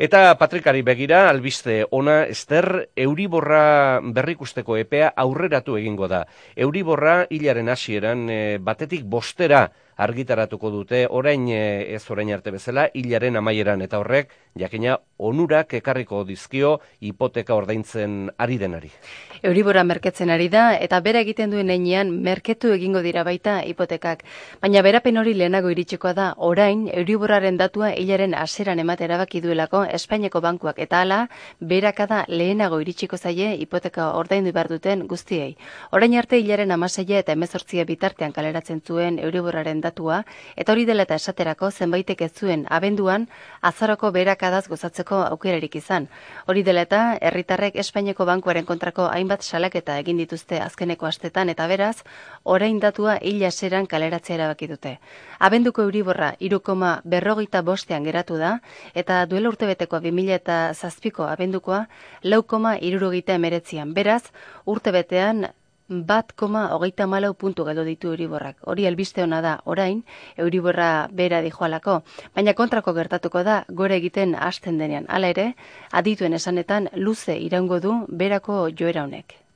Eta Patrikari begira, albiste ona, Ester, Euriborra berrikusteko epea aurreratu egingo da. Euriborra hilaren hasieran e, batetik bostera argitaratuko dute, orain e, ez orain arte bezala, hilaren amaieran eta horrek, jakina onurak ekarriko dizkio hipoteka ordaintzen ari denari. Euribora merketzen ari da eta bera egiten duen heinean merketu egingo dira baita hipotekak. Baina berapen hori lehenago iritsikoa da, orain Euriboraren datua hilaren aseran emate erabaki duelako Espainiako bankuak eta hala berakada lehenago iritsiko zaie hipoteka ordaindu behar duten guztiei. Orain arte hilaren amaseia eta emezortzia bitartean kaleratzen zuen Euriboraren datua eta hori dela eta esaterako zenbaitek ez zuen abenduan azaroko berakadaz gozatzeko aukerarik izan. Hori dela eta herritarrek Espainiako bankuaren kontrako hainbat salaketa egin dituzte azkeneko astetan eta beraz orain datua hila seran kaleratzea erabaki dute. Abenduko Euriborra irukoma berrogeita bostean geratu da eta duela urtebeteko 2000 eta zazpiko abendukoa lau koma irurogeita emeretzian. Beraz, urte betean bat koma hogeita malau puntu gado ditu Euriborrak. Hori albiste hona da, orain, Euriborra bera dijoalako, baina kontrako gertatuko da, gore egiten hasten denean. Hala ere, adituen esanetan, luze irango du berako joera honek.